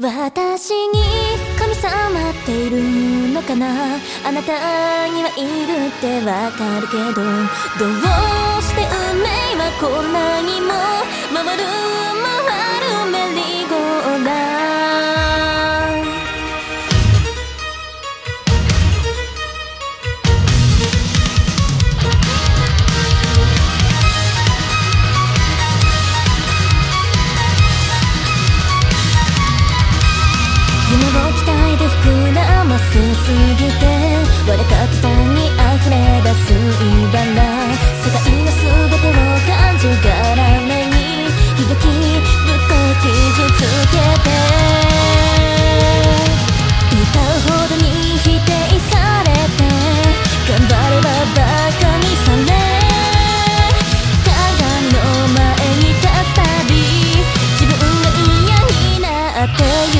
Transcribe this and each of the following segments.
私に神様っているのかな？あなたにはいるってわかるけどどうして運命はこんなにも回る回るせすぎて割れた途端に溢れ出す言葉ら世界の全てを感じがらめに悲劇ぶって傷つけて歌うほどに否定されて頑張ればバカにされ鏡の前に立つたび自分が嫌になって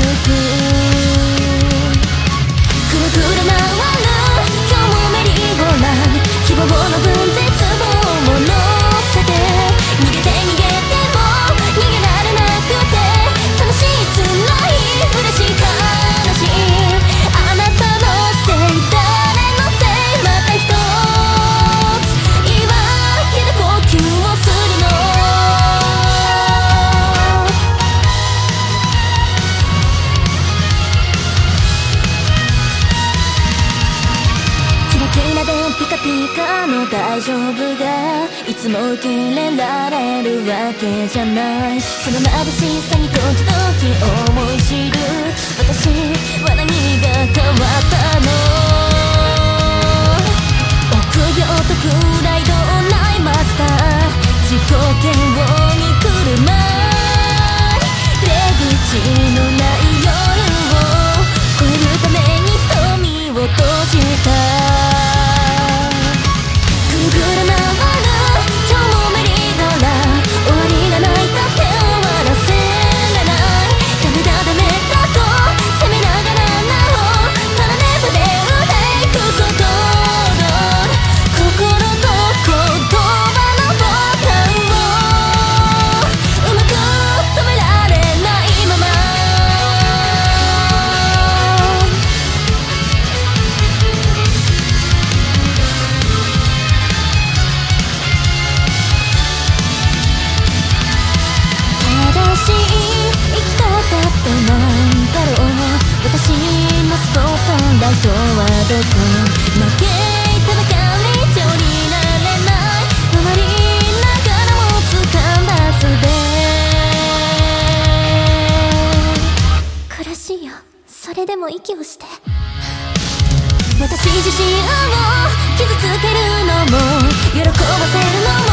ピカピカの大丈夫がいつも受け入れられるわけじゃない。その眩しさに時々思い知る。私は何が変わったの？私のスポットライトはどこ負けたばかりじゃ降りられない回りながらも掴んだ素で苦しいよそれでも息をして。私自身を傷つけるのも喜ばせるのも